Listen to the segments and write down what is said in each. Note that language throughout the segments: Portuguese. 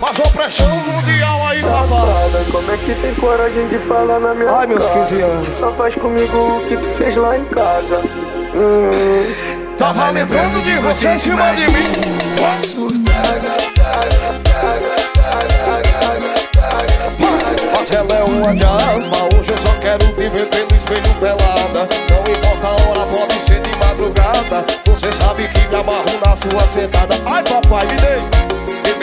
Mas opressão mundial aí, papai. Como é que tem coragem de falar na minha Ai, meus cara? 15 anos. Só faz comigo o que tu fez lá em casa. Hum. Tava lembrando de você em cima de mim. Mas ela é uma diaba, hoje eu só quero te ver pelo espelho pelada. Não importa a hora, pode ser de madrugada. Você sabe que me amarro na sua sentada. Ai, papai, me dê.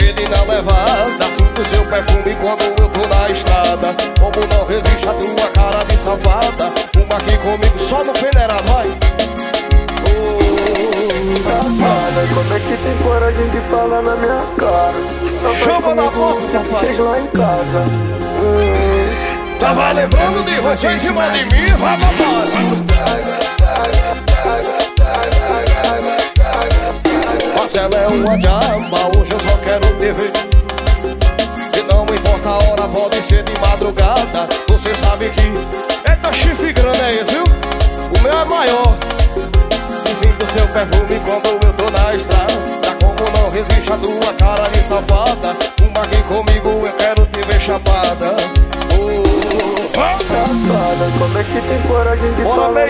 Que menina levada, sinto seu perfume quando eu tô na estrada. Como não resiste a tua cara de safada. Uma aqui comigo só no peneirado, vai. Safada, como é que tem coragem de falar na minha cara? Só Chama na tu papai. lá em casa. Hum. Tava lembrando de você em cima de mim, vai, papai. Uma hoje eu só quero te ver E não importa a hora, pode ser de madrugada Você sabe que Eita chifre grande é esse, viu? O meu é maior E sinto seu perfume quando eu tô na estrada Como não resiste a tua cara de safada Uma aqui comigo, eu quero te ver chapada Oh, Safada, como é que tem coragem de Bora, falar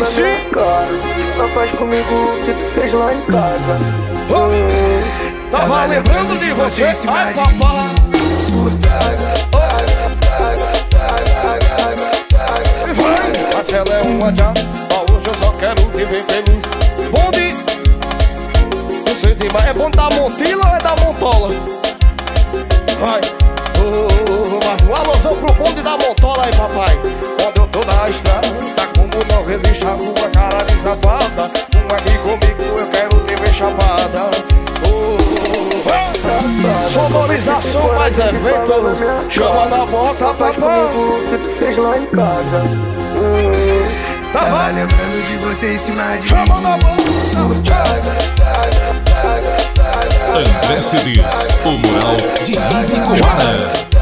cara? Só faz comigo o que tu fez lá em casa. Hum. Tava lembrando de você, ai E vai, mas ela é uma diaba Hoje eu só quero te ver feliz. Bonde Não sei demais, é bonde da Montila ou é da Montola? Vai. Oh, Mas um alusão pro bonde da Montola aí papai Mais eventos Chama na boca, Só faz papai comigo o que tu fez lá em casa. Hum. Tá Tava lembrando de você em cima de chama mim na boca André Cedis, o mural de Ibicoara.